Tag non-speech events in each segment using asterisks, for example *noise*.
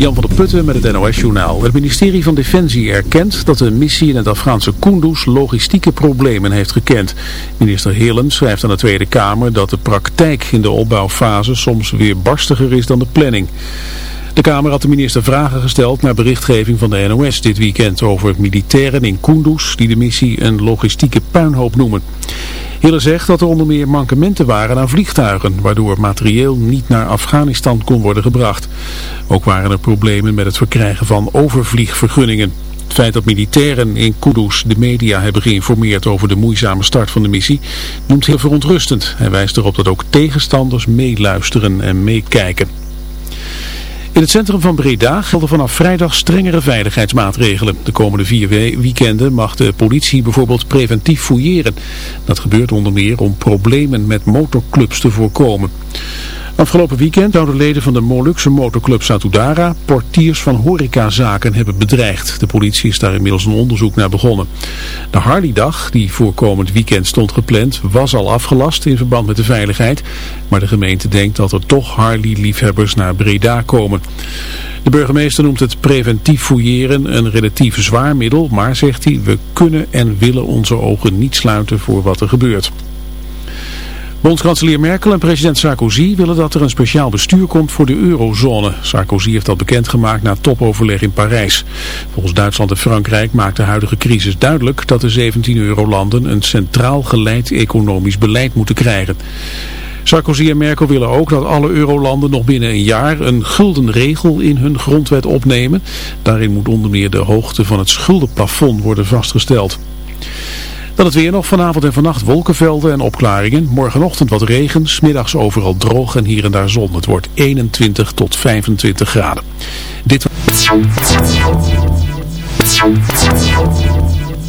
Jan van der Putten met het NOS-journaal. Het ministerie van Defensie erkent dat de missie in het Afghaanse Kunduz logistieke problemen heeft gekend. Minister Hillen schrijft aan de Tweede Kamer dat de praktijk in de opbouwfase soms weer barstiger is dan de planning. De Kamer had de minister vragen gesteld naar berichtgeving van de NOS dit weekend over militairen in Kunduz die de missie een logistieke puinhoop noemen. Hille zegt dat er onder meer mankementen waren aan vliegtuigen, waardoor materieel niet naar Afghanistan kon worden gebracht. Ook waren er problemen met het verkrijgen van overvliegvergunningen. Het feit dat militairen in Kudus de media hebben geïnformeerd over de moeizame start van de missie noemt heel verontrustend. Hij wijst erop dat ook tegenstanders meeluisteren en meekijken. In het centrum van Breda gelden vanaf vrijdag strengere veiligheidsmaatregelen. De komende vier weekenden mag de politie bijvoorbeeld preventief fouilleren. Dat gebeurt onder meer om problemen met motorclubs te voorkomen. Afgelopen weekend zouden leden van de Molukse motorclub Satudara portiers van horecazaken hebben bedreigd. De politie is daar inmiddels een onderzoek naar begonnen. De Harley-dag, die voor komend weekend stond gepland, was al afgelast in verband met de veiligheid. Maar de gemeente denkt dat er toch Harley-liefhebbers naar Breda komen. De burgemeester noemt het preventief fouilleren een relatief zwaar middel, maar zegt hij, we kunnen en willen onze ogen niet sluiten voor wat er gebeurt. Bondskanselier Merkel en president Sarkozy willen dat er een speciaal bestuur komt voor de eurozone. Sarkozy heeft dat bekendgemaakt na topoverleg in Parijs. Volgens Duitsland en Frankrijk maakt de huidige crisis duidelijk dat de 17 eurolanden een centraal geleid economisch beleid moeten krijgen. Sarkozy en Merkel willen ook dat alle eurolanden nog binnen een jaar een gulden regel in hun grondwet opnemen. Daarin moet onder meer de hoogte van het schuldenplafond worden vastgesteld. Dan het weer nog vanavond en vannacht wolkenvelden en opklaringen. Morgenochtend wat regen, smiddags overal droog en hier en daar zon. Het wordt 21 tot 25 graden. Dit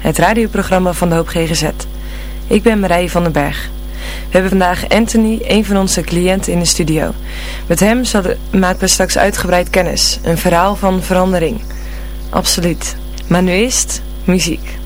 het radioprogramma van de Hoop GGZ. Ik ben Marije van den Berg. We hebben vandaag Anthony, een van onze cliënten, in de studio. Met hem maken we straks uitgebreid kennis. Een verhaal van verandering. Absoluut. Maar nu eerst muziek.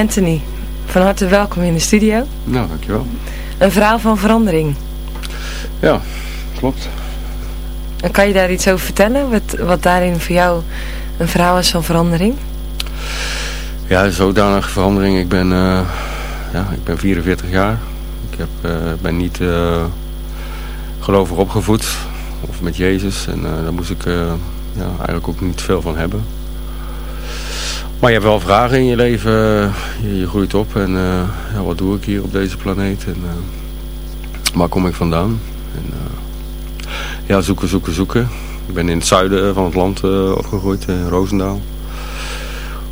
Anthony, van harte welkom in de studio. Nou, dankjewel. Een verhaal van verandering. Ja, klopt. En kan je daar iets over vertellen? Wat, wat daarin voor jou een verhaal is van verandering? Ja, zodanige verandering. Ik ben, uh, ja, ik ben 44 jaar. Ik heb, uh, ben niet uh, gelovig opgevoed. Of met Jezus. En daar moest ik ja, eigenlijk ook niet veel van hebben. Maar je hebt wel vragen in je leven. Je, je groeit op. En ja, wat doe ik hier op deze planeet? En waar kom ik vandaan? En, ja, zoeken, zoeken, zoeken. Ik ben in het zuiden van het land opgegroeid, in Roosendaal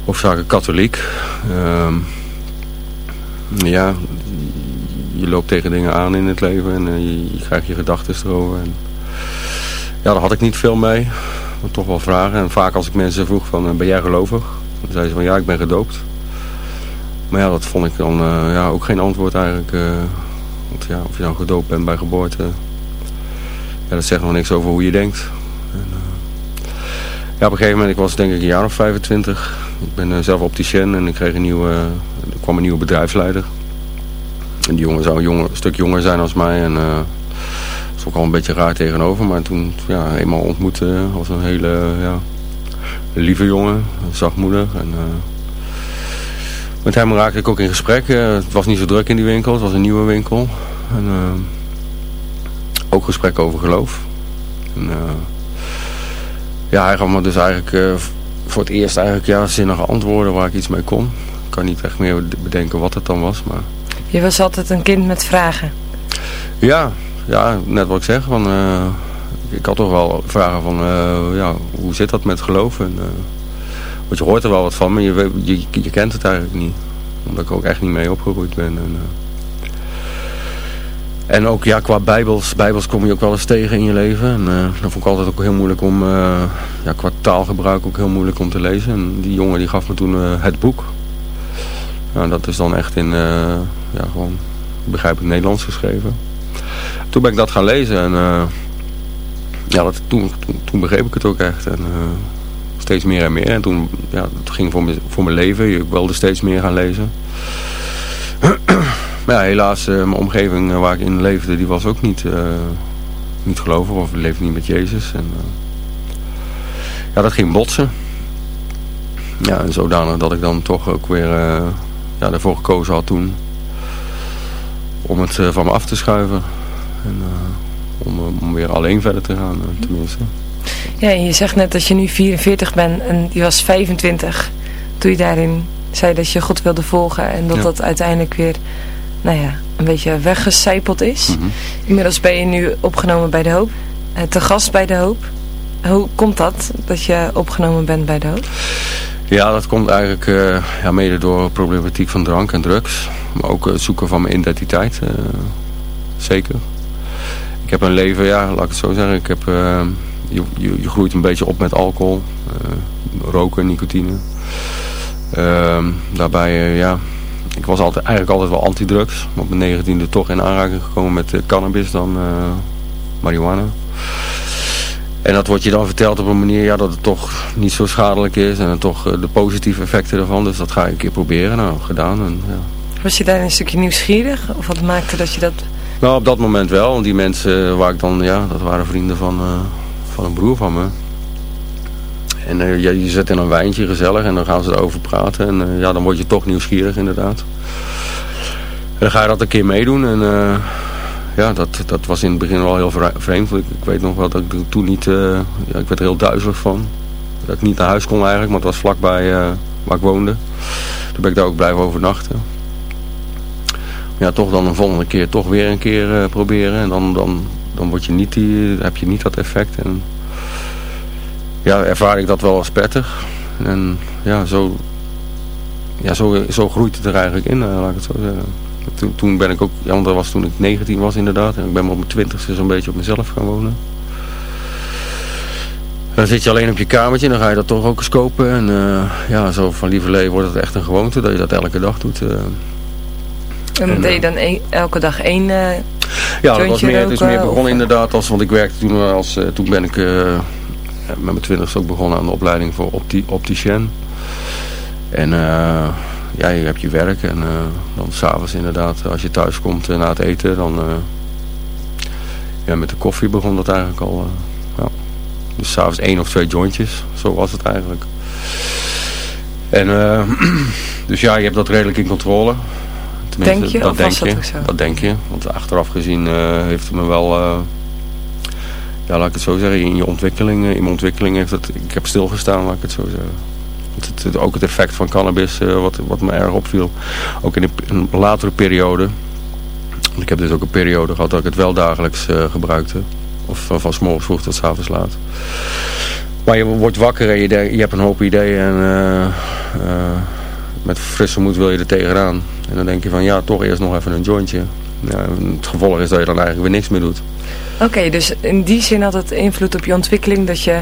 hoofdzakelijk katholiek. Uh, ja, je loopt tegen dingen aan in het leven en je, krijgt je gedachten erover. En, ja, daar had ik niet veel mee, maar toch wel vragen. En vaak als ik mensen vroeg van, ben jij gelovig? Dan zeiden ze van, ja, ik ben gedoopt. Maar ja, dat vond ik dan uh, ja, ook geen antwoord eigenlijk. want ja, of je dan gedoopt bent bij geboorte, ja, dat zegt nog niks over hoe je denkt. En, ja, op een gegeven moment, ik was denk ik een jaar of 25. Ik ben zelf opticien en ik kreeg een nieuwe, er kwam een nieuwe bedrijfsleider. En die jongen zou een, stuk jonger zijn als mij. En uh, is ook al een beetje raar tegenover. Maar toen ja, eenmaal ontmoette was een hele ja, lieve jongen, zachtmoedig. En, uh, met hem raakte ik ook in gesprek. het was niet zo druk in die winkel, het was een nieuwe winkel. En, ook gesprek over geloof. En, ja, hij gaf me dus eigenlijk voor het eerst eigenlijk ja, zinnige antwoorden waar ik iets mee kon. Ik kan niet echt meer bedenken wat het dan was. Maar... Je was altijd een kind met vragen. Ja, ja net wat ik zeg. Van, ik had toch wel vragen van uh, ja, hoe zit dat met geloven? want je hoort er wel wat van, maar je, je, je, kent het eigenlijk niet. Omdat ik ook echt niet mee opgegroeid ben. En, en ook ja, qua bijbels, bijbels kom je ook wel eens tegen in je leven. En uh, dat vond ik altijd ook heel moeilijk om, ja, qua taalgebruik ook heel moeilijk om te lezen. En die jongen die gaf me toen het boek. Nou, dat is dan echt in, ja, gewoon begrijpelijk Nederlands geschreven. Toen ben ik dat gaan lezen en ja, dat, toen, toen, begreep ik het ook echt. En steeds meer en meer. En toen, ja, het ging voor, voor mijn leven. Ik wilde steeds meer gaan lezen. *clears throat* Maar helaas, uh, mijn omgeving uh, waar ik in leefde, die was ook niet, uh, niet gelovig of leefde niet met Jezus. En, ja, dat ging botsen. Ja, en zodanig dat ik dan toch ook weer ja, ervoor gekozen had toen om het van me af te schuiven. En om, om weer alleen verder te gaan, tenminste. Ja, en je zegt net dat je nu 44 bent en je was 25 toen je daarin zei dat je God wilde volgen en dat ja. dat uiteindelijk weer nou ja, een beetje weggecijpeld is. Mhm. Inmiddels ben je nu opgenomen bij De Hoop. Uh, te gast bij De Hoop. Hoe komt dat, dat je opgenomen bent bij De Hoop? Ja, dat komt eigenlijk uh, ja, mede door problematiek van drank en drugs. Maar ook het zoeken van mijn identiteit. Uh, zeker. Ik heb een leven, ja, laat ik het zo zeggen. Ik heb, je, je, je, groeit een beetje op met alcohol. roken, nicotine. Ehm, daarbij, ja, ik was altijd, eigenlijk altijd wel antidrugs. Op mijn negentiende toch in aanraking gekomen met uh, cannabis dan marihuana. En dat wordt je dan verteld op een manier ja, dat het toch niet zo schadelijk is. En toch de positieve effecten ervan. Dus dat ga ik een keer proberen. Nou, gedaan. En, ja. Was je daar een stukje nieuwsgierig? Of wat maakte dat je dat... Nou, op dat moment wel. Want die mensen waar ik dan, ja, dat waren vrienden van, van een broer van me. En uh, je, je zet in een wijntje gezellig en dan gaan ze erover praten. En uh, ja, dan word je toch nieuwsgierig inderdaad. En dan ga je dat een keer meedoen. En ja, dat, dat was in het begin wel heel vreemd. Ik, ik weet nog wel dat ik toen niet... ja, ik werd er heel duizelig van. Dat ik niet naar huis kon eigenlijk, maar het was vlakbij waar ik woonde. Toen ben ik daar ook blijven overnachten. Ja, toch dan een volgende keer toch weer een keer proberen. En dan, dan, dan word je niet die, heb je niet dat effect. En ja, ervaar ik dat wel als prettig. En ja, zo, ja, zo, zo groeit het er eigenlijk in, eh, laat ik het zo zeggen. Toen, toen ben ik ook, ja, want dat was toen ik 19 was inderdaad. En ik ben op mijn twintigste zo'n beetje op mezelf gaan wonen. Dan zit je alleen op je kamertje en dan ga je dat toch ook eens kopen. En uh, ja, zo van lieverlee wordt het echt een gewoonte dat je dat elke dag doet. En, en deed je dan een, elke dag één uh, Ja, dat was meer, het is meer begonnen inderdaad. Als, want ik werkte toen als, toen ben ik met mijn twintigste ook begonnen aan de opleiding voor opti opticien. En uh, ja, je hebt je werk en uh, dan s'avonds inderdaad, als je thuis komt na het eten, dan ja, met de koffie begon dat eigenlijk al. ja. Dus s'avonds één of twee jointjes, zo was het eigenlijk. En *clears throat* dus ja, je hebt dat redelijk in controle. Tenminste, denk je? Dat, denk je, dat, dat denk je. Want achteraf gezien heeft het me wel ja, laat ik het zo zeggen, in je ontwikkeling, in mijn ontwikkeling heeft het, ik heb stilgestaan, laat ik het zo zeggen. Het, het, ook het effect van cannabis, uh, wat, wat me erg opviel, ook in een, een, latere periode. Ik heb dus ook een periode gehad dat ik het wel dagelijks gebruikte. Of van, van s morgens vroeg tot s avonds laat. Maar je wordt wakker en je, je hebt een hoop ideeën en met frisse moed wil je er tegenaan. En dan denk je van ja, toch eerst nog even een jointje. Ja, het gevolg is dat je dan eigenlijk weer niks meer doet. Oké, dus in die zin had het invloed op je ontwikkeling dat je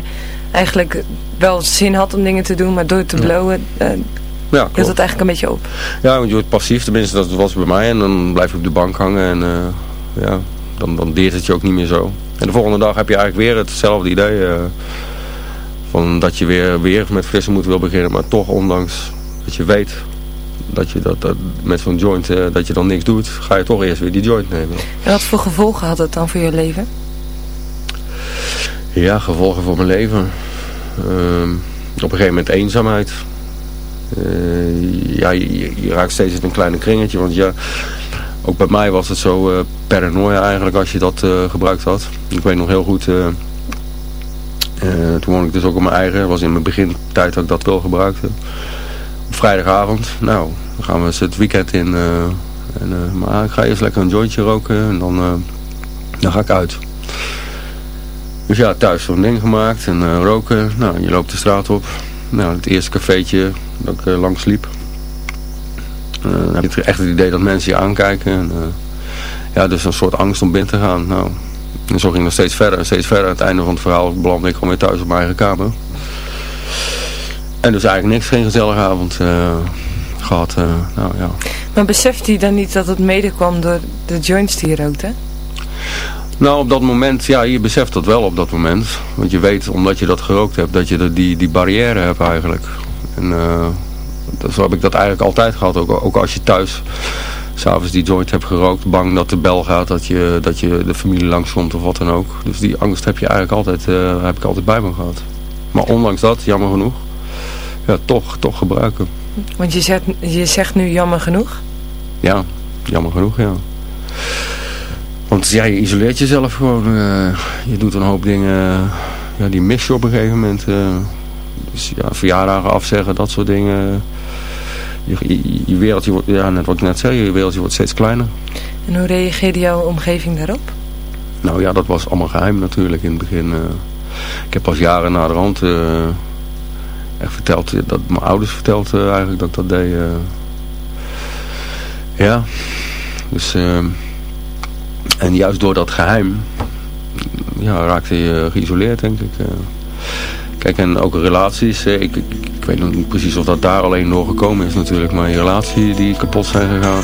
eigenlijk wel zin had om dingen te doen, maar door te blowen uh, ja, hield het eigenlijk een beetje op. Ja, want je wordt passief, tenminste dat was bij mij en dan blijf je op de bank hangen en uh, ja, dan, dan deert het je ook niet meer zo. En de volgende dag heb je eigenlijk weer hetzelfde idee uh, van dat je weer, weer met frisse moed wil beginnen, maar toch ondanks dat je weet dat je dat, dat met zo'n joint, uh, dat je dan niks doet, ga je toch eerst weer die joint nemen. En wat voor gevolgen had het dan voor je leven? Ja, gevolgen voor mijn leven. Uh, op een gegeven moment eenzaamheid. Uh, ja, je, je, raakt steeds in een kleine kringetje, want ja, ook bij mij was het zo uh, paranoia eigenlijk als je dat gebruikt had. Ik weet nog heel goed, toen woonde ik dus ook op mijn eigen, was in mijn begintijd dat ik dat wel gebruikte vrijdagavond, nou, dan gaan we eens het weekend in. Uh, en, uh, maar ik ga eerst lekker een jointje roken en dan, uh, dan ga ik uit. Dus ja, thuis zo'n ding gemaakt en roken. Nou, je loopt de straat op. Nou, het eerste cafeetje dat ik langs liep. dan heb je echt het idee dat mensen je aankijken. En, ja, dus een soort angst om binnen te gaan. Nou, en zo ging het steeds verder en steeds verder. Aan het einde van het verhaal belandde ik gewoon weer thuis op mijn eigen kamer. En dus eigenlijk niks, geen gezellige avond uh, gehad. Uh, nou, ja. Maar beseft hij dan niet dat het mede kwam door de joints die je rookte? Nou, op dat moment, ja, je beseft dat wel op dat moment. Want je weet, omdat je dat gerookt hebt, dat je die, die barrière hebt eigenlijk. En uh, zo heb ik dat eigenlijk altijd gehad. Ook, ook als je thuis s'avonds die joint hebt gerookt, bang dat de bel gaat, dat je, dat je de familie langskomt of wat dan ook. Dus die angst heb je eigenlijk altijd, heb ik altijd bij me gehad. Maar ondanks dat, jammer genoeg, ja, toch, toch gebruiken. Want je zegt, je zegt nu jammer genoeg? Ja, jammer genoeg, ja. Want ja, je isoleert jezelf gewoon. Uh, je doet een hoop dingen, ja, die mis je op een gegeven moment. Uh, dus ja, verjaardagen afzeggen, dat soort dingen. Je, je, je wereldje wordt, ja, net wat ik net zei, je wereldje wordt steeds kleiner. En hoe reageerde jouw omgeving daarop? Nou ja, dat was allemaal geheim natuurlijk in het begin. Uh, ik heb pas jaren na de rand echt verteld, dat mijn ouders verteld uh, eigenlijk dat dat deed. Uh. Ja, dus uh, en juist door dat geheim ja, raakte je geïsoleerd denk ik. Kijk, en ook relaties, ik, ik, ik, weet nog niet precies of dat daar alleen door gekomen is natuurlijk, maar relaties die kapot zijn gegaan.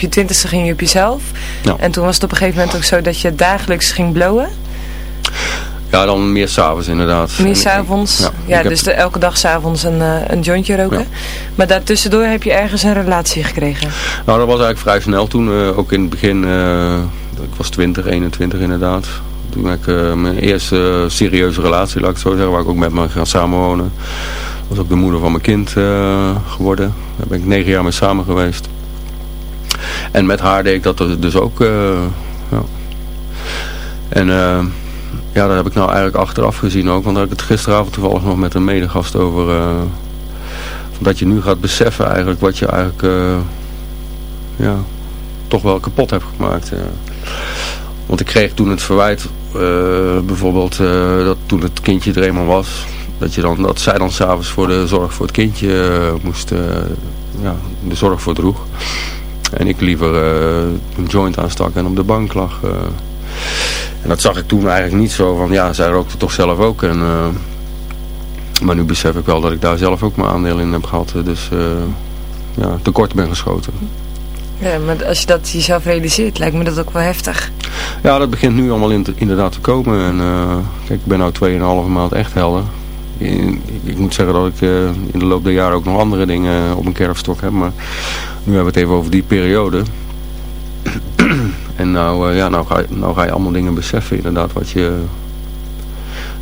Op je twintigste ging je op jezelf. Ja. En toen was het op een gegeven moment ook zo dat je dagelijks ging blowen. Ja, dan meer s'avonds inderdaad. Meer s'avonds? Ja, ja dus de, elke dag s'avonds een, uh, een jointje roken. Maar daartussendoor heb je ergens een relatie gekregen? Nou, dat was eigenlijk vrij snel toen. Uh, ook in het begin, uh, ik was 20, 21 inderdaad. Toen heb ik mijn eerste serieuze relatie, laat ik het zo zeggen, waar ik ook met me gaan samenwonen. was ook de moeder van mijn kind geworden. Daar ben ik negen jaar mee samen geweest. En met haar deed ik dat dus ook. ja. En ja, dat heb ik nou eigenlijk achteraf gezien ook. Want daar heb ik het gisteravond toevallig nog met een medegast over. Uh, dat je nu gaat beseffen eigenlijk wat je eigenlijk uh, ja, toch wel kapot hebt gemaakt. Want ik kreeg toen het verwijt, uh, bijvoorbeeld dat toen het kindje er eenmaal was, dat, je dan, dat zij dan s'avonds voor de zorg voor het kindje moest, ja, de zorg voor droeg. En ik liever een joint aanstak en op de bank lag. En dat zag ik toen eigenlijk niet zo van, ja, zij rookte toch zelf ook. En, uh, maar nu besef ik wel dat ik daar zelf ook mijn aandeel in heb gehad. Dus uh, ja, tekort ben geschoten. Ja, maar als je dat jezelf realiseert, lijkt me dat ook wel heftig. Ja, dat begint nu allemaal in inderdaad te komen. En uh, kijk, ik ben nu 2,5 maand echt helder. Ik moet zeggen dat ik in de loop der jaren ook nog andere dingen op een kerfstok heb. Maar nu hebben we het even over die periode. En nou, uh, ja, nou, ga je, nou ga je allemaal dingen beseffen inderdaad wat je,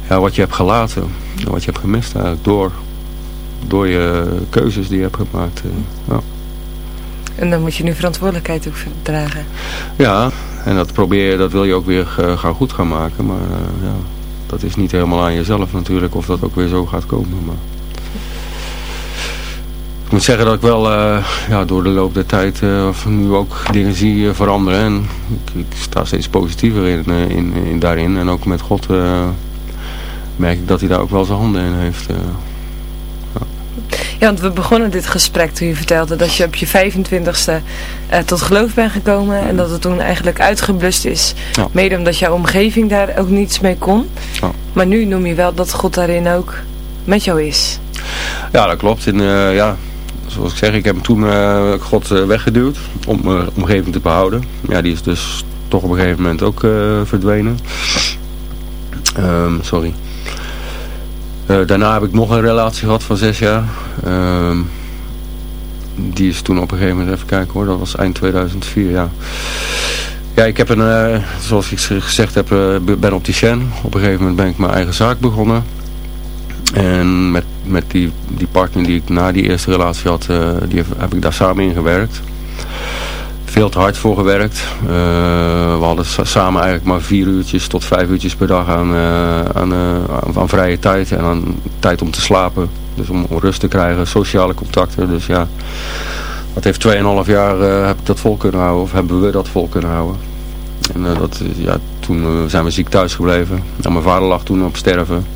ja, wat je hebt gelaten. Wat je hebt gemist eigenlijk door, door je keuzes die je hebt gemaakt. Uh, ja. En dan moet je nu verantwoordelijkheid ook dragen. Ja, en dat probeer je, dat wil je ook weer gaan goed gaan maken. Maar ja, dat is niet helemaal aan jezelf natuurlijk of dat ook weer zo gaat komen. Maar... Ik moet zeggen dat ik wel uh, ja, door de loop der tijd uh, nu ook dingen zie veranderen. En ik, ik, sta steeds positiever in, in, in, daarin. En ook met God merk ik dat hij daar ook wel zijn handen in heeft. Ja. want we begonnen dit gesprek toen je vertelde dat je op je 25ste tot geloof bent gekomen. En dat het toen eigenlijk uitgeblust is. Ja. Mede omdat jouw omgeving daar ook niets mee kon. Ja. Maar nu noem je wel dat God daarin ook met jou is. Ja, dat klopt. In, ja, zoals ik zeg, ik heb toen uh, God weggeduwd om mijn omgeving te behouden. Ja, die is dus toch op een gegeven moment ook verdwenen. Um, sorry. Daarna heb ik nog een relatie gehad van zes jaar. Um, die is toen op een gegeven moment, even kijken hoor, dat was eind 2004, ja. Ja, ik heb een, zoals ik gezegd heb, ben opticien. Op een gegeven moment ben ik mijn eigen zaak begonnen. En met, met die, die partner die ik na die eerste relatie had, die heb, heb, ik daar samen in gewerkt. Veel te hard voor gewerkt. Uh, we hadden samen eigenlijk maar vier uurtjes tot vijf uurtjes per dag aan, uh, aan, aan, vrije tijd. En aan tijd om te slapen. Dus om, rust te krijgen, sociale contacten. Dus ja, dat heeft 2,5 jaar heb ik dat vol kunnen houden. Of hebben we dat vol kunnen houden. En dat, ja, toen zijn we ziek thuis gebleven. En mijn vader lag toen op sterven.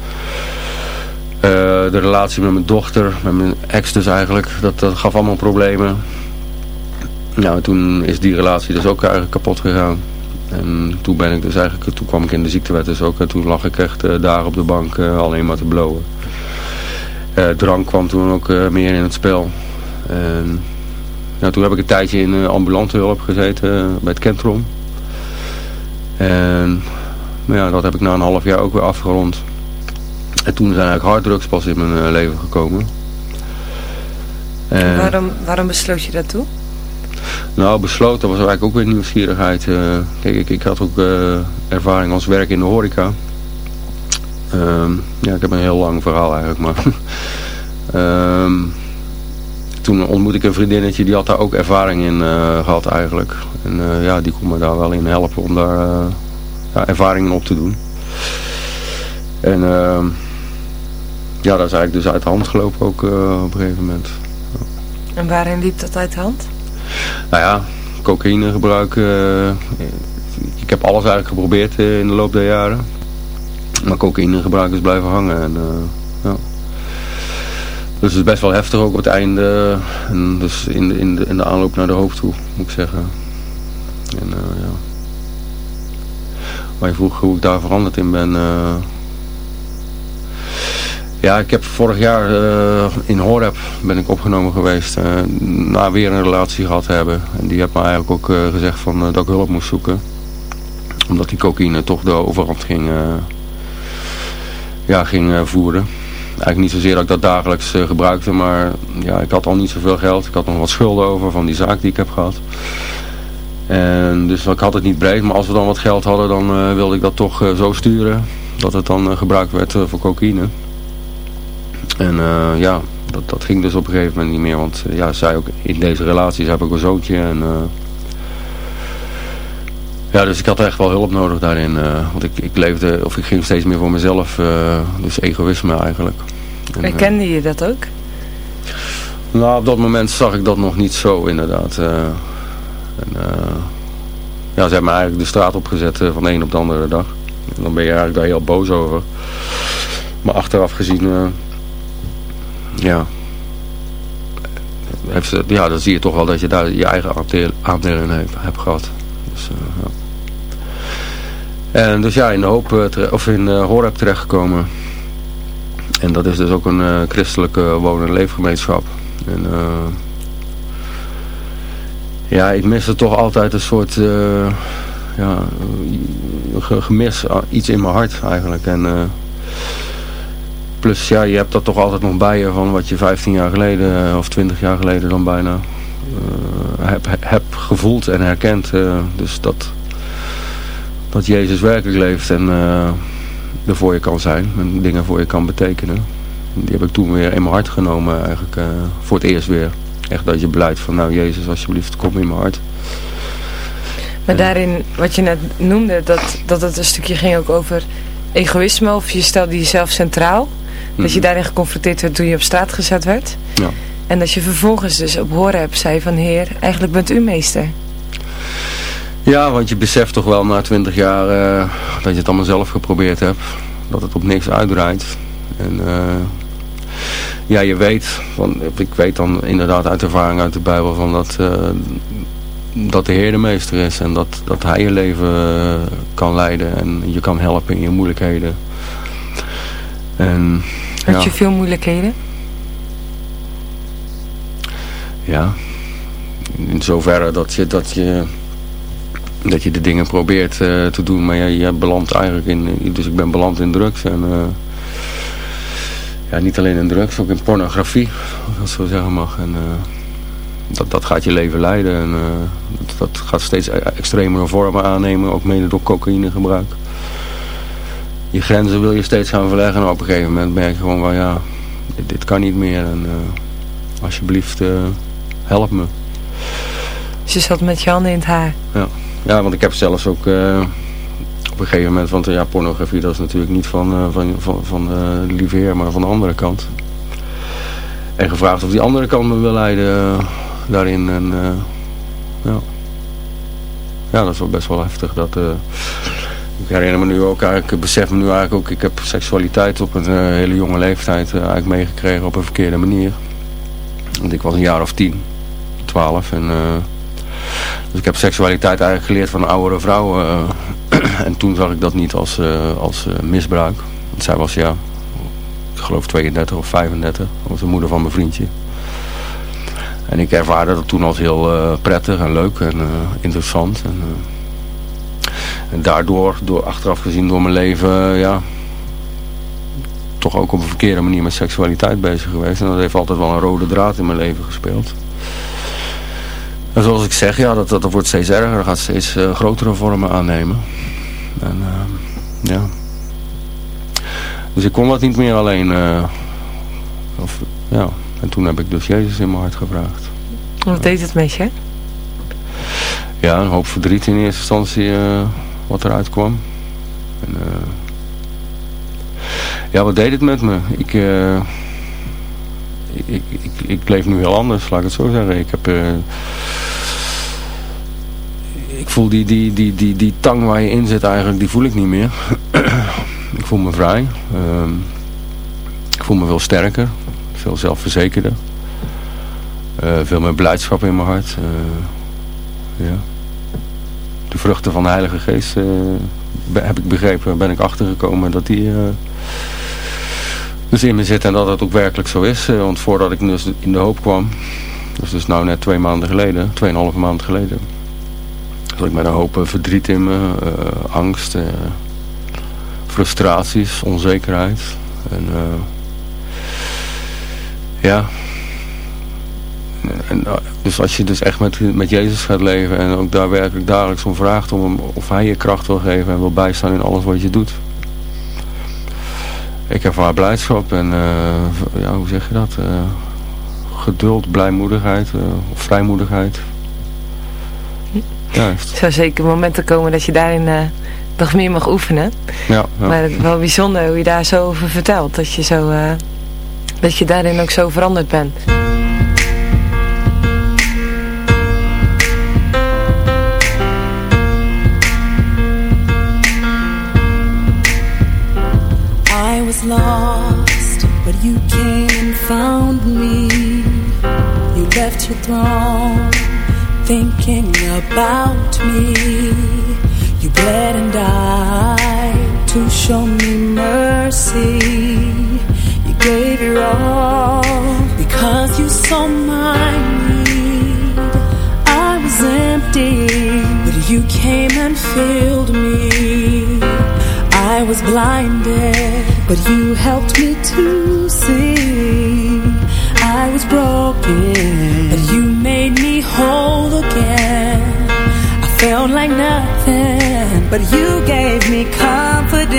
Uh, de relatie met mijn dochter, met mijn ex dus eigenlijk, dat, dat gaf allemaal problemen. Nou, toen is die relatie dus ook eigenlijk kapot gegaan. En toen ben ik dus eigenlijk, toen kwam ik in de ziektewet dus ook. En toen lag ik echt uh, daar op de bank uh, alleen maar te blowen. drank kwam toen ook meer in het spel. Nou, toen heb ik een tijdje in ambulante hulp gezeten bij het Kentron. En nou ja, dat heb ik na een half jaar ook weer afgerond. En toen zijn eigenlijk harddrugs pas in mijn eh, leven gekomen. En waarom, waarom besloot je dat toe? Nou, besloten was eigenlijk ook weer nieuwsgierigheid. Uh, kijk, ik, ik had ook uh, ervaring als werk in de horeca. Um, ja, ik heb een heel lang verhaal eigenlijk, maar... um, *laughs* toen ontmoette ik een vriendinnetje, die had daar ook ervaring in uh, gehad eigenlijk. En ja, die kon me daar wel in helpen om daar ja, ervaringen op te doen. En... Uh, ja, dat is eigenlijk dus uit de hand gelopen ook op een gegeven moment. En waarin liep dat uit de hand? Nou ja, cocaïne gebruiken. Uh, ik heb alles eigenlijk geprobeerd uh, in de loop der jaren. Maar cocaïne gebruiken is blijven hangen. En, ja. Dus het is best wel heftig ook op het einde. En dus in de, in, de, in de aanloop naar de hoofd toe, moet ik zeggen. En ja. Maar je vroeg hoe ik daar veranderd in ben Ja, ik heb vorig jaar uh, in Horeb ben ik opgenomen geweest. Uh, na weer een relatie gehad hebben. En die heeft me eigenlijk ook uh, gezegd van, dat ik hulp moest zoeken. Omdat die cocaïne toch de overhand ging, ja, ging voeren. Eigenlijk niet zozeer dat ik dat dagelijks gebruikte. Maar ja, ik had al niet zoveel geld. Ik had nog wat schulden over van die zaak die ik heb gehad. En dus ik had het niet breed. Maar als we dan wat geld hadden dan wilde ik dat toch zo sturen. Dat het dan gebruikt werd voor cocaïne. En uh, ja, dat, dat ging dus op een gegeven moment niet meer. Want uh, ja, zij ook in deze relatie, heb ik een zoontje. En, uh, ja, dus ik had echt wel hulp nodig daarin. want ik, ik leefde, of ik ging steeds meer voor mezelf. dus egoïsme eigenlijk. En, Herkende je dat ook? Nou, op dat moment zag ik dat nog niet zo inderdaad. en, ja, ze hebben me eigenlijk de straat opgezet van de een op de andere dag. En dan ben je eigenlijk daar heel boos over. Maar achteraf gezien ja. Ja, dan zie je toch wel dat je daar je eigen aandeel in hebt, gehad. Dus, uh, ja. En dus ja, in de hoop, uh, of in uh, Horeb terechtgekomen. En dat is dus ook een christelijke wonen- en leefgemeenschap. En ja, ik miste toch altijd een soort ja, gemis, iets in mijn hart eigenlijk. En Plus ja, je hebt dat toch altijd nog bij je van wat je 15 jaar geleden eh, of 20 jaar geleden dan bijna uh, heb, heb gevoeld en herkend. Uh, dus dat, dat Jezus werkelijk leeft en uh, er voor je kan zijn en dingen voor je kan betekenen. Die heb ik toen weer in mijn hart genomen eigenlijk voor het eerst weer. Echt dat je beleid van nou Jezus alsjeblieft kom in mijn hart. Maar daarin, wat je net noemde, dat, dat het een stukje ging ook over egoïsme of je stelde jezelf centraal. Dat je mhm. daarin geconfronteerd werd toen je op straat gezet werd. Ja. En dat je vervolgens dus op horen hebt zei van heer, eigenlijk bent u meester. Ja, want je beseft toch wel na twintig jaar uh, dat je het allemaal zelf geprobeerd hebt. Dat het op niks uitdraait. En uh, ja, je weet, want ik weet dan inderdaad uit ervaring uit de Bijbel van dat, uh, dat de Heer de meester is. En dat, dat hij je leven kan leiden en je kan helpen in je moeilijkheden. En, Had je veel moeilijkheden? Ja, in zoverre dat je, dat je, dat je de dingen probeert uh, te doen, maar ja, je belandt eigenlijk in, dus ik ben beland in drugs en uh, ja, niet alleen in drugs, ook in pornografie, als ik dat zo zeggen mag. En, uh, dat, dat gaat je leven leiden en dat, dat gaat steeds e-, extremere vormen aannemen, ook mede door cocaïnegebruik je grenzen wil je steeds gaan verleggen. En op een gegeven moment merk je gewoon van ja, dit, dit kan niet meer. En uh, alsjeblieft, uh, help me. Ze zat met je handen in het haar. Ja, ja want ik heb zelfs ook uh, op een gegeven moment, want ja, pornografie dat is natuurlijk niet van, van, van, van de lieve heer, maar van de andere kant. En gevraagd of die andere kant me wil leiden daarin. En ja. ja, dat is wel best wel heftig dat... Ik herinner me nu ook ik besef me nu eigenlijk ook, ik heb seksualiteit op een uh, hele jonge leeftijd uh, eigenlijk meegekregen op een verkeerde manier. Want ik was een jaar of tien, twaalf en... Uh, dus ik heb seksualiteit eigenlijk geleerd van een oudere vrouw. *clears throat* en toen zag ik dat niet als, als misbruik. Want zij was ja, ik geloof 32 of 35. Dat was de moeder van mijn vriendje. En ik ervaarde dat toen als heel prettig en leuk en interessant. En, en daardoor, door, achteraf gezien door mijn leven, ja, toch ook op een verkeerde manier met seksualiteit bezig geweest. En dat heeft altijd wel een rode draad in mijn leven gespeeld. En zoals ik zeg, ja, dat, dat, wordt steeds erger. Dat gaat steeds uh, grotere vormen aannemen. En uh, ja. Dus ik kon dat niet meer alleen. Uh, of, ja. En toen heb ik dus Jezus in mijn hart gevraagd. Wat deed het met je? Ja, een hoop verdriet in eerste instantie wat eruit kwam. En, uh, ja, wat deed het met me? Ik, uh, ik, ik, ik, ik, leef nu heel anders, laat ik het zo zeggen. Ik heb... Uh, ik voel die, die, die, die, die tang waar je in zit eigenlijk, die voel ik niet meer. *clears throat* ik voel me vrij. Uh, ik voel me veel sterker. Veel zelfverzekerder. Veel meer blijdschap in mijn hart. Ja de vruchten van de Heilige Geest, uh, heb ik begrepen, ben ik achtergekomen dat die, dus in me zit en dat het ook werkelijk zo is. want voordat ik dus in de hoop kwam, dat is dus nou net twee maanden geleden, tweeënhalve maand geleden, had ik met een hoop verdriet in me, angst, frustraties, onzekerheid. En ja, en, dus als je dus echt met, met Jezus gaat leven en ook daar werkelijk dagelijks om vraagt om hem, of hij je kracht wil geven en wil bijstaan in alles wat je doet. Ik ervaar blijdschap en uh, ja, hoe zeg je dat? Uh, geduld, blijmoedigheid uh, of vrijmoedigheid. Juist. Er zou zeker momenten komen dat je daarin nog meer mag oefenen. Ja, ja. Maar het is wel bijzonder hoe je daar zo over vertelt. Dat je, zo, dat je daarin ook zo veranderd bent. Lost, but you came and found me. You left your throne, thinking about me. You bled and died to show me mercy. You gave your all because you saw my need. I was empty, but you came and filled me. I was blinded but you helped me to see I was broken. But you made me whole again. I felt like nothing. But you gave me confidence.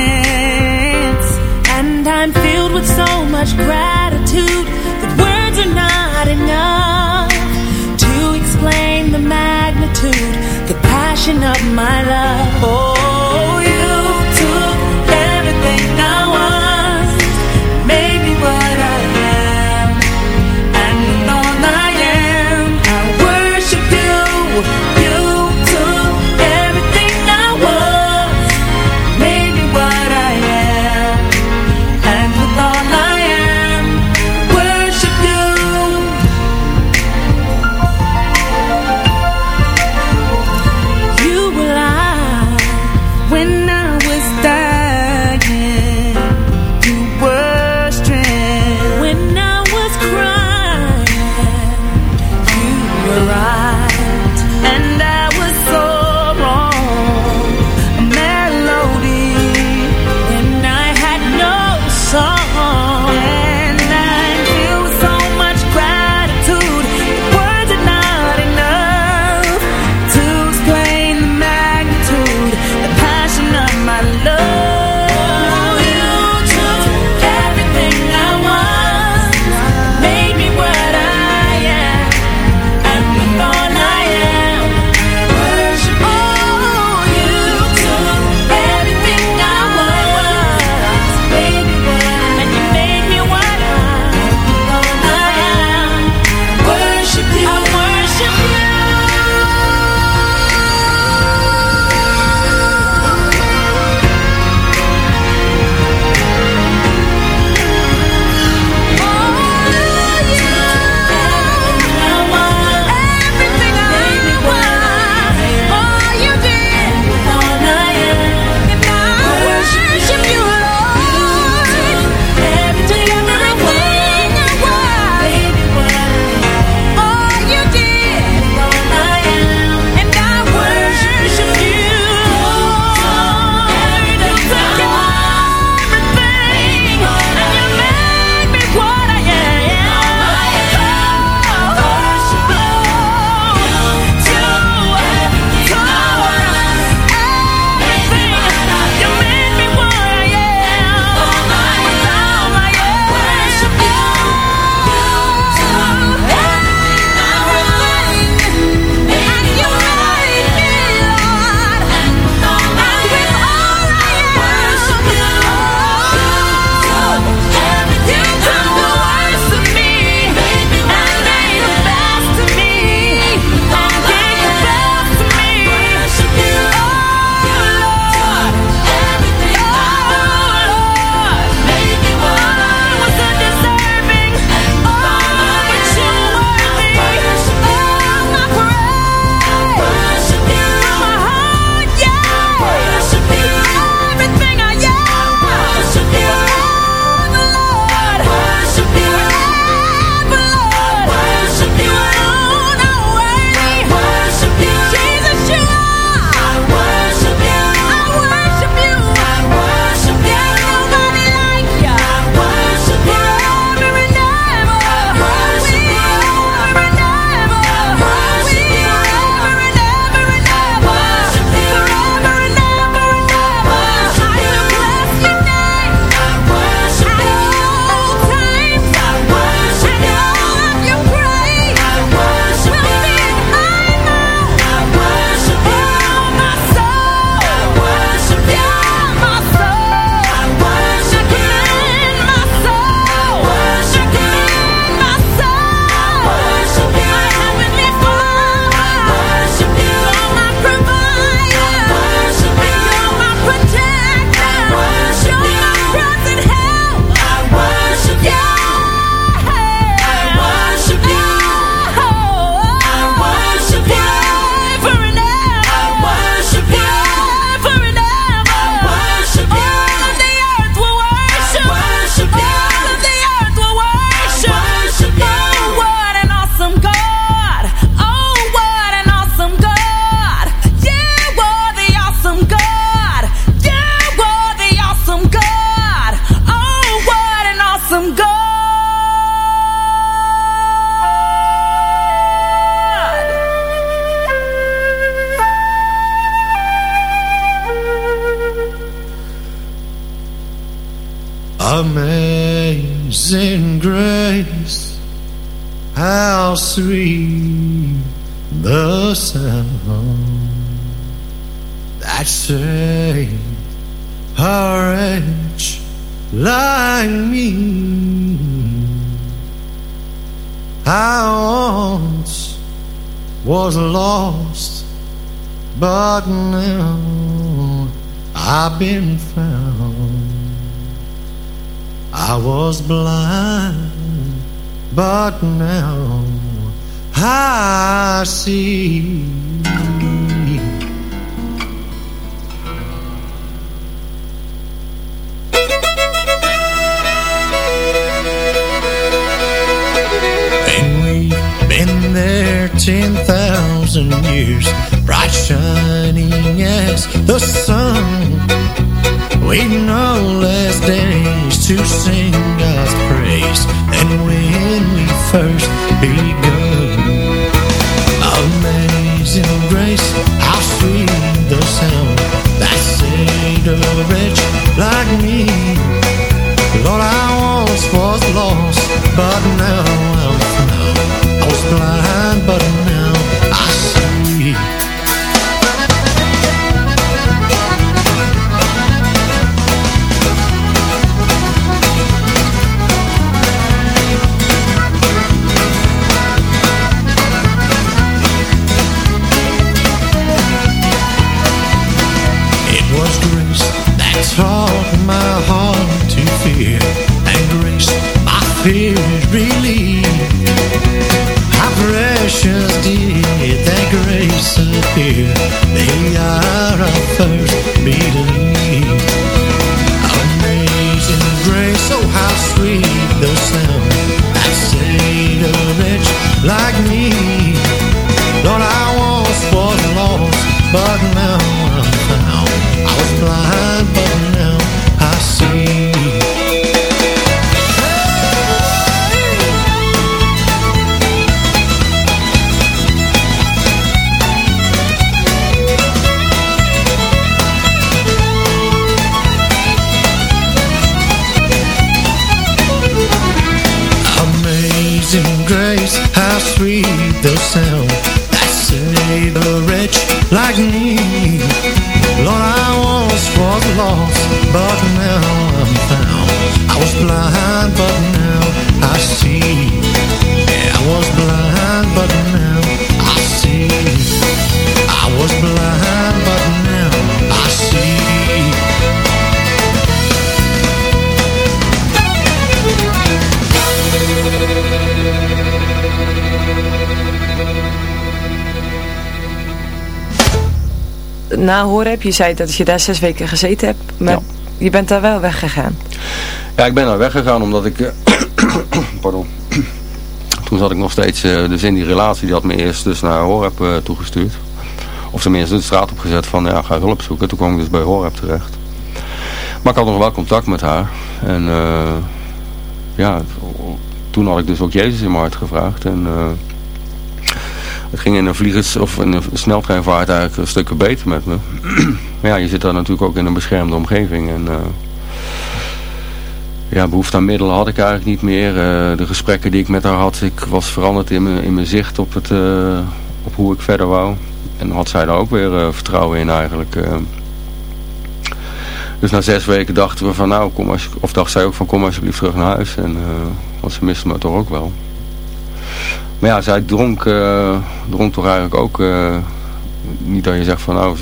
And I'm filled with so much gratitude That words are not enough To explain the magnitude The passion of my love. Oh, I was blind, but now I see. And we've been there ten thousand years, bright shining as the sun. We've no less days to sing God's praise And when we first begun. Amazing grace, how sweet the sound that saved a wretch like me. Lord, I once was lost, but now I'm found. I was blind, but now how sweet the sound that saved a wretch like me. Lord, I once was lost, but now I'm found. I was blind, but now I see. Na Horeb, je zei dat je daar zes weken gezeten hebt, maar Ja. je bent daar wel weggegaan. Ja, ik ben daar weggegaan omdat ik... *coughs* pardon. Toen zat ik nog steeds eh, dus in die relatie. Die had me eerst dus naar Horeb eh, toegestuurd. Of tenminste de straat opgezet van ja, ga hulp zoeken. Toen kwam ik dus bij Horeb terecht. Maar ik had nog wel contact met haar. En eh, ja, toen had ik dus ook Jezus in mijn hart gevraagd. En het ging in een vliegers of een sneltreinvaart eigenlijk een stukje beter met me. *clears throat* maar ja, je zit daar natuurlijk ook in een beschermde omgeving. En eh, ja, behoefte aan middelen had ik eigenlijk niet meer. Eh, de gesprekken die ik met haar had, ik was veranderd in mijn, in mijn zicht op, het, eh, op hoe ik verder wou. En had zij daar ook weer vertrouwen in eigenlijk. Dus na zes weken dachten we van nou, kom als, of dacht zij ook van kom alsjeblieft terug naar huis. En, want ze miste me toch ook wel. Maar ja, zij dronk, eh, dronk toch eigenlijk ook, eh, niet dat je zegt van nou,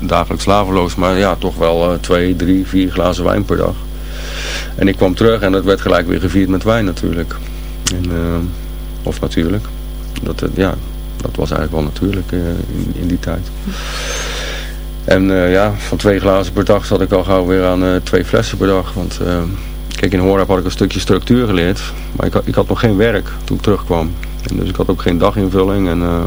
dagelijks slaveloos, maar ja, toch wel eh, twee, drie, vier glazen wijn per dag. En ik kwam terug en dat werd gelijk weer gevierd met wijn natuurlijk. En, of natuurlijk. Dat, ja, dat was eigenlijk wel natuurlijk in, in die tijd. En ja, van twee glazen per dag zat ik al gauw weer aan twee flessen per dag. Want kijk, in Horeb had ik een stukje structuur geleerd. Maar ik ik had nog geen werk toen ik terugkwam. Dus ik had ook geen daginvulling. En, eh,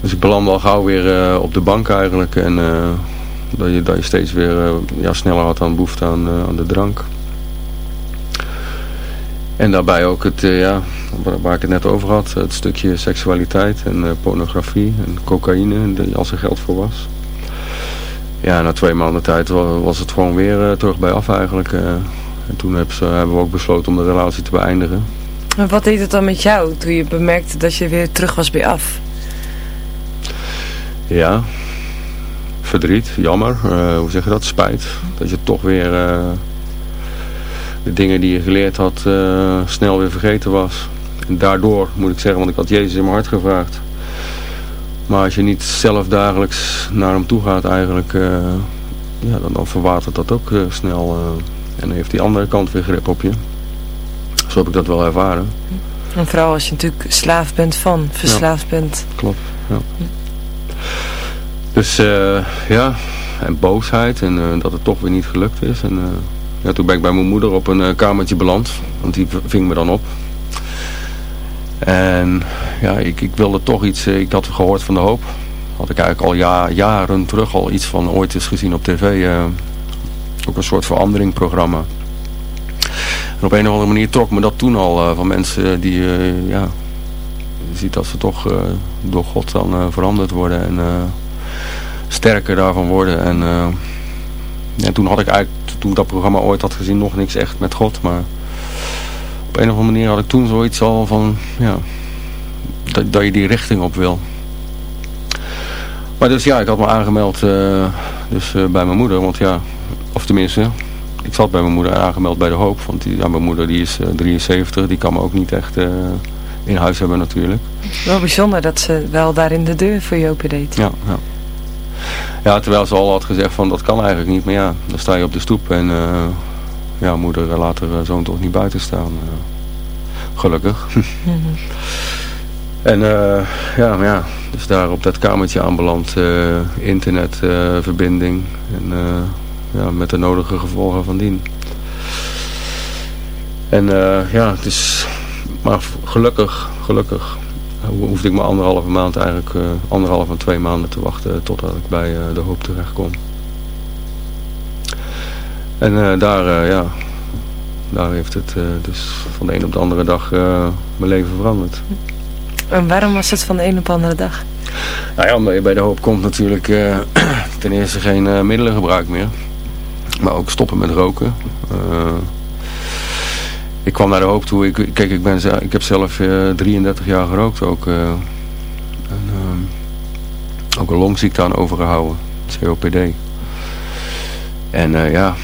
dus ik belandde al gauw weer eh, op de bank eigenlijk. En eh, dat, je, dat je steeds weer ja, sneller had aan behoefte aan, aan de drank. En daarbij ook het, ja, waar, ik het net over had, het stukje seksualiteit en pornografie en cocaïne, als er geld voor was. ja, na twee maanden tijd was het gewoon weer terug bij af eigenlijk. en toen hebben we ook besloten om de relatie te beëindigen. Wat deed het dan met jou toen je bemerkte dat je weer terug was bij af? Ja, verdriet, jammer, uh, hoe zeg je dat, spijt. Dat je toch weer uh, de dingen die je geleerd had uh, snel weer vergeten was. En daardoor moet ik zeggen, want ik had Jezus in mijn hart gevraagd. Maar als je niet zelf dagelijks naar hem toe gaat eigenlijk, ja, dan, dan verwatert dat ook snel. en dan heeft die andere kant weer grip op je. Zo heb ik dat wel ervaren. En vooral als je natuurlijk slaaf bent van, verslaafd bent. Klopt, ja. Dus uh, ja, en boosheid en uh, dat het toch weer niet gelukt is. En uh, ja, toen ben ik bij mijn moeder op een kamertje beland, want die ving me dan op. En ja, ik, ik wilde toch iets, ik had gehoord van de hoop. Had ik eigenlijk al ja, jaren terug al iets van ooit eens gezien op tv. ook een soort veranderingprogramma. En op een of andere manier trok me dat toen al van mensen die, ja, je ziet dat ze toch door God dan veranderd worden. En sterker daarvan worden. En, en toen had ik eigenlijk, toen ik dat programma ooit had gezien, nog niks echt met God. Maar op een of andere manier had ik toen zoiets al van, ja, dat, dat je die richting op wil. Maar dus ja, ik had me aangemeld dus, bij mijn moeder, want ja, of tenminste, ik zat bij mijn moeder aangemeld bij de hoop. Want die, ja, mijn moeder die is 73, die kan me ook niet echt in huis hebben natuurlijk. Wel bijzonder dat ze wel daar in de deur voor je open deed. Ja, ja. Ja, terwijl ze al had gezegd van dat kan eigenlijk niet. Maar ja, dan sta je op de stoep en uh, ja, moeder laat haar zoon toch niet buiten staan. Uh, gelukkig. *laughs* Mhm. En uh, ja, maar ja, dus daar op dat kamertje aanbeland, internetverbinding en ja, met de nodige gevolgen van dien. En ja, het is, maar gelukkig, gelukkig hoefde ik maar anderhalve maand eigenlijk, uh, anderhalf en twee maanden te wachten totdat ik bij uh, de hoop terecht kom. En daar, ja, daar heeft het dus van de een op de andere dag mijn leven veranderd. En waarom was het van de een op de andere dag? Nou ja, omdat je bij de hoop komt natuurlijk *clears throat* ten eerste geen middelengebruik meer. Maar ook stoppen met roken ik kwam naar de hoop toe. Ik, kijk, ik, ben, ik heb zelf uh, eh, 33 jaar gerookt ook. Uh, en, uh, ook een longziekte aan overgehouden. COPD. En eh, ja,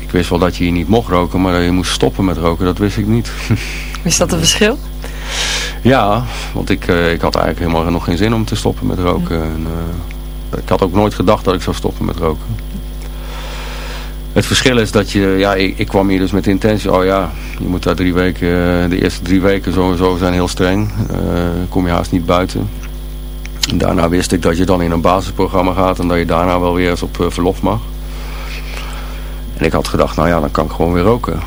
ik wist wel dat je hier niet mocht roken, maar je moest stoppen met roken, dat wist ik niet. *laughs* Is dat een verschil? Ja, want ik, ik had eigenlijk helemaal nog geen zin om te stoppen met roken. En, ik had ook nooit gedacht dat ik zou stoppen met roken. Het verschil is dat je, ja, ik, ik, kwam hier dus met de intentie, oh ja, je moet daar drie weken, eh, de eerste drie weken sowieso zijn heel streng. Uh, kom je haast niet buiten. En daarna wist ik dat je dan in een basisprogramma gaat en dat je daarna wel weer eens op uh, verlof mag. En ik had gedacht, nou ja, dan kan ik gewoon weer roken.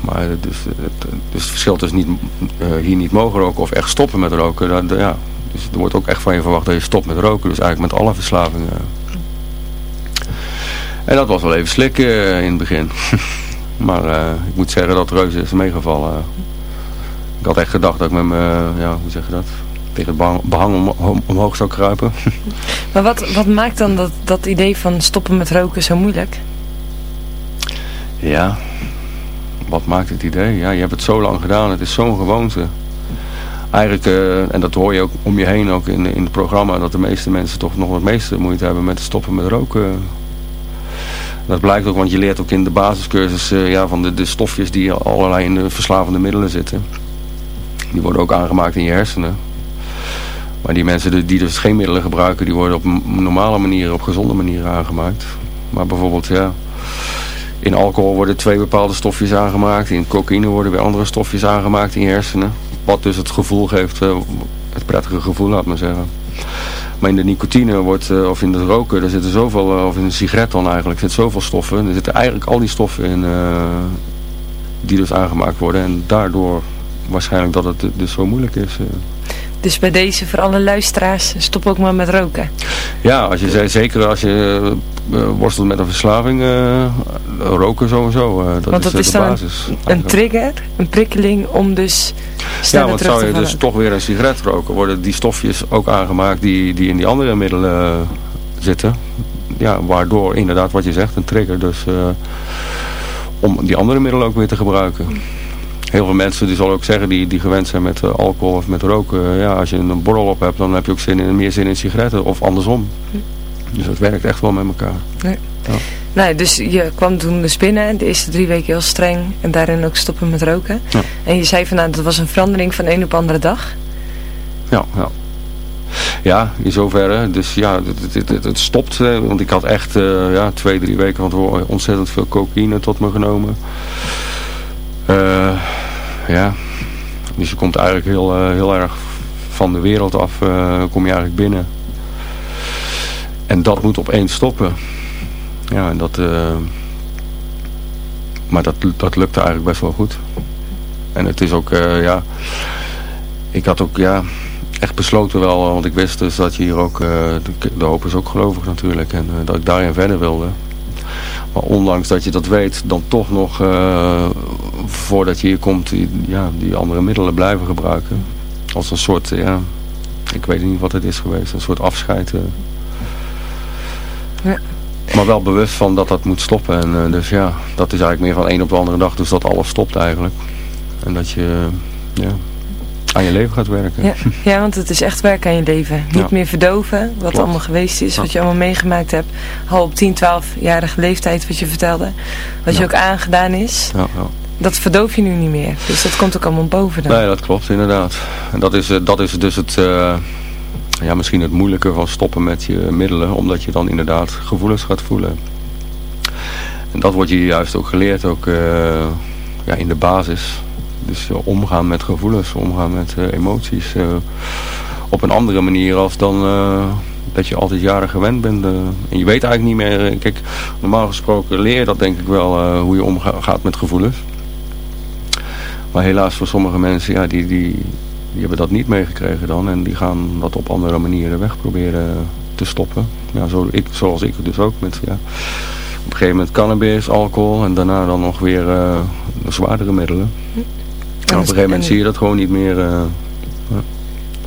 Maar dus, het, dus het verschil tussen niet, hier niet mogen roken of echt stoppen met roken, dat, ja, dus er wordt ook echt van je verwacht dat je stopt met roken. Dus eigenlijk met alle verslavingen. En dat was wel even slikken uh, in het begin. *laughs* maar uh, ik moet zeggen dat reuze is meegevallen. Ik had echt gedacht dat ik met me, ja, hoe zeg je dat? Tegen het behang, om, omhoog zou kruipen. *laughs* maar wat, wat maakt dan dat, dat idee van stoppen met roken zo moeilijk? Ja, wat maakt het idee? Ja, je hebt het zo lang gedaan. Het is zo'n gewoonte. Eigenlijk, uh, en dat hoor je ook om je heen ook in, in het programma, dat de meeste mensen toch nog het meeste moeite hebben met stoppen met roken. Dat blijkt ook, want je leert ook in de basiscursus uh, ja, van de, de stofjes die allerlei in de verslavende middelen zitten. Die worden ook aangemaakt in je hersenen. Maar die mensen die dus geen middelen gebruiken, die worden op normale manieren, op gezonde manieren aangemaakt. Maar bijvoorbeeld, ja, in alcohol worden twee bepaalde stofjes aangemaakt. In cocaïne worden weer andere stofjes aangemaakt in je hersenen. Wat dus het gevoel geeft, uh, het prettige gevoel, laat maar zeggen. Maar in de nicotine wordt, uh, of in het roken, er zitten zoveel, uh, of in een sigaret dan eigenlijk, zit zoveel stoffen. Er zitten eigenlijk al die stoffen in uh, die dus aangemaakt worden. En daardoor waarschijnlijk dat het dus zo moeilijk is. Dus bij deze, voor alle luisteraars, stop ook maar met roken. Ja, als je, zeker als je uh, worstelt met een verslaving, uh, roken sowieso. Uh, dat Want dat is, is de dan basis. Een, een trigger, een prikkeling om dus Ja, want zou je dus toch weer een sigaret roken, worden die stofjes ook aangemaakt die, die in die andere middelen zitten. ja, waardoor inderdaad wat je zegt, een trigger. Dus om die andere middelen ook weer te gebruiken. Heel veel mensen, die zullen ook zeggen, die, die gewend zijn met alcohol of met roken. ja, als je een borrel op hebt, dan heb je ook zin in, meer zin in sigaretten of andersom. Dus dat werkt echt wel met elkaar. Nee. Ja. Nou, dus je kwam toen dus binnen, de eerste drie weken heel streng en daarin ook stoppen met roken. Ja. En je zei van nou, dat was een verandering van een op andere dag. Ja, ja. Ja, in zoverre. Dus ja, het, het, het, het stopt. Want ik had echt uh, ja, twee, drie weken van ontzettend veel cocaïne tot me genomen. Uh, ja, dus je komt eigenlijk heel, uh, heel erg van de wereld af, kom je eigenlijk binnen. En dat moet opeens stoppen. Ja, en dat... Maar dat, dat lukte eigenlijk best wel goed. En het is ook, ja... Ik had ook, ja... Echt besloten wel, want ik wist dus dat je hier ook... De, de, hoop is ook gelovig natuurlijk. En dat ik daarin verder wilde. Maar ondanks dat je dat weet, dan toch nog... voordat je hier komt, die, ja, die andere middelen blijven gebruiken. Als een soort, ja... Ik weet niet wat het is geweest. Een soort afscheid... Ja. Maar wel bewust van dat dat moet stoppen. En uh, dus ja, dat is eigenlijk meer van een op de andere dag. Dus dat alles stopt eigenlijk. En dat je ja, aan je leven gaat werken. Ja, ja want het is echt werken aan je leven. Niet meer verdoven wat allemaal geweest is. Wat je allemaal meegemaakt hebt. Al op 10, 12-jarige leeftijd wat je vertelde. Wat je ook aangedaan is. Dat verdoof je nu niet meer. Dus dat komt ook allemaal boven dan. Nee, dat klopt inderdaad. En dat is, eh, dat is dus het... Uh, ja, misschien het moeilijke van stoppen met je middelen, omdat je dan inderdaad gevoelens gaat voelen. En dat wordt je juist ook geleerd, ook uh, ja, in de basis. Dus uh, omgaan met gevoelens, omgaan met uh, emoties. op een andere manier als dan dat je altijd jaren gewend bent. en je weet eigenlijk niet meer, kijk, normaal gesproken leer je dat denk ik wel, hoe je omgaat met gevoelens. Maar helaas voor sommige mensen, ja, die, die, die hebben dat niet meegekregen dan. En die gaan dat op andere manieren weg proberen te stoppen. Ja, zo, ik, zoals ik dus ook. Met, ja, op een gegeven moment cannabis, alcohol en daarna dan nog weer zwaardere middelen. En, op een gegeven moment zie je dat gewoon niet meer. Uh, ja.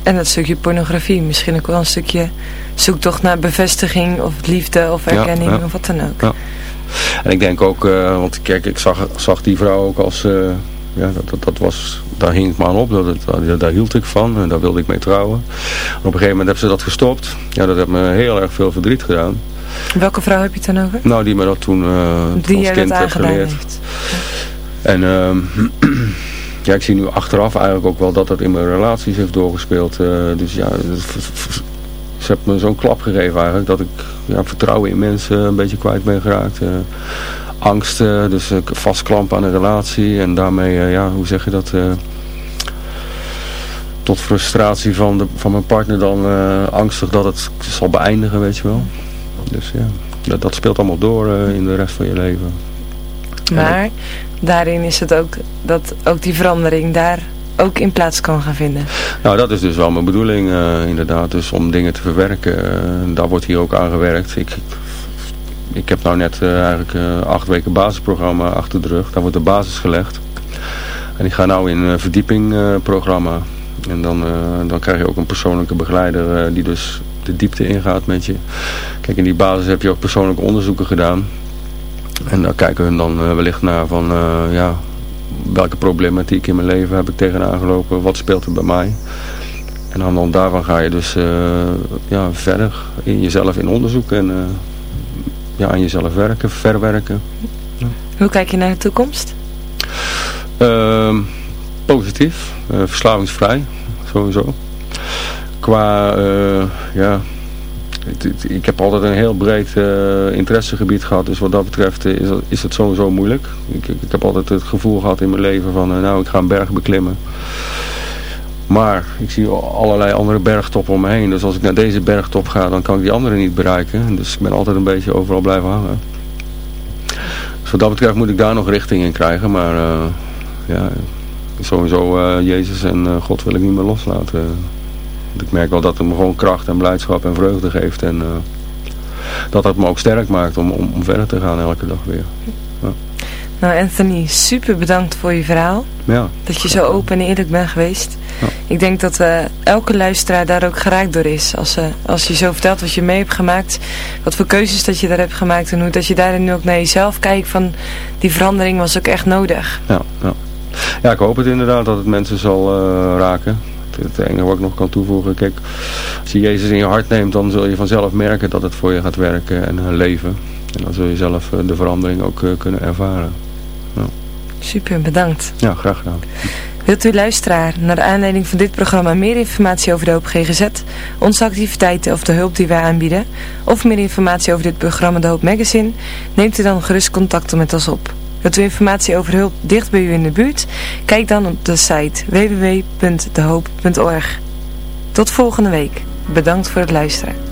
En dat stukje pornografie, misschien ook wel een stukje zoektocht naar bevestiging of liefde of erkenning ja, of wat dan ook. Ja. En ik denk ook, uh, want kijk, ik zag, zag die vrouw ook als ja, dat, dat, dat, was, daar hing ik me aan op, dat, daar hield ik van en daar wilde ik mee trouwen. op een gegeven moment hebben ze dat gestopt. Ja, dat heeft me heel erg veel verdriet gedaan. Welke vrouw heb je het dan over? Nou, die me dat toen uh, die als kind heeft geleerd. Heeft. En uh, *clears throat* ja, ik zie nu achteraf eigenlijk ook wel dat dat in mijn relaties heeft doorgespeeld. Uh, dus ja, ze heeft me zo'n klap gegeven eigenlijk, dat ik ja, vertrouwen in mensen een beetje kwijt ben geraakt. Uh, angst, dus uh, vastklampen aan een relatie en daarmee, uh, ja, hoe zeg je dat, uh, tot frustratie van, de, van mijn partner dan angstig dat het zal beëindigen, weet je wel. Dus ja, dat, dat speelt allemaal door in de rest van je leven. Maar daarin is het ook dat ook die verandering daar ook in plaats kan gaan vinden. Nou, dat is dus wel mijn bedoeling inderdaad. Dus om dingen te verwerken, daar wordt hier ook aan gewerkt. Ik, ik heb nou net uh, eigenlijk acht weken basisprogramma achter de rug. Daar wordt de basis gelegd. En ik ga nou in een verdiepingprogramma. en dan, dan krijg je ook een persoonlijke begeleider die dus de diepte ingaat met je. Kijk, in die basis heb je ook persoonlijke onderzoeken gedaan. En daar kijken we dan wellicht naar van, ja, welke problematiek in mijn leven heb ik tegenaan gelopen. Wat speelt er bij mij? En aan de hand daarvan ga je dus ja, verder in jezelf in onderzoek en ja, aan jezelf werken, verwerken. Ja. Hoe kijk je naar de toekomst? Uh, positief, verslavingsvrij, sowieso. Qua, ja, ik heb altijd een heel breed uh, interessegebied gehad, dus wat dat betreft is, is het sowieso moeilijk. Ik, ik, heb altijd het gevoel gehad in mijn leven van, nou ik ga een berg beklimmen. Maar ik zie allerlei andere bergtoppen om me heen. Dus als ik naar deze bergtop ga, dan kan ik die andere niet bereiken. Dus ik ben altijd een beetje overal blijven hangen. Dus wat dat betreft moet ik daar nog richting in krijgen. Maar ja, sowieso Jezus en God wil ik niet meer loslaten. Ik merk wel dat het me gewoon kracht en blijdschap en vreugde geeft. En dat het me ook sterk maakt om, om, om verder te gaan elke dag weer. Ja. Nou Anthony, super bedankt voor je verhaal. Ja. Dat je zo open en eerlijk bent geweest. Ja. Ik denk dat uh, elke luisteraar daar ook geraakt door is. Als, uh, als je zo vertelt wat je mee hebt gemaakt. Wat voor keuzes dat je daar hebt gemaakt. En hoe dat je daarin nu ook naar jezelf kijkt. Van die verandering was ook echt nodig. Ja, ja. ja ik hoop het inderdaad dat het mensen zal uh, raken. Het enige wat ik nog kan toevoegen. Kijk, als je Jezus in je hart neemt. Dan zul je vanzelf merken dat het voor je gaat werken en leven. En dan zul je zelf de verandering ook kunnen ervaren. Ja. Super, bedankt. Ja, graag gedaan. Wilt u luisteraar naar de aanleiding van dit programma meer informatie over de Hoop GGZ, onze activiteiten of de hulp die wij aanbieden, of meer informatie over dit programma De Hoop Magazine, neemt u dan gerust contact met ons op. Wilt u informatie over hulp dicht bij u in de buurt? Kijk dan op de site www.dehoop.org. Tot volgende week. Bedankt voor het luisteren.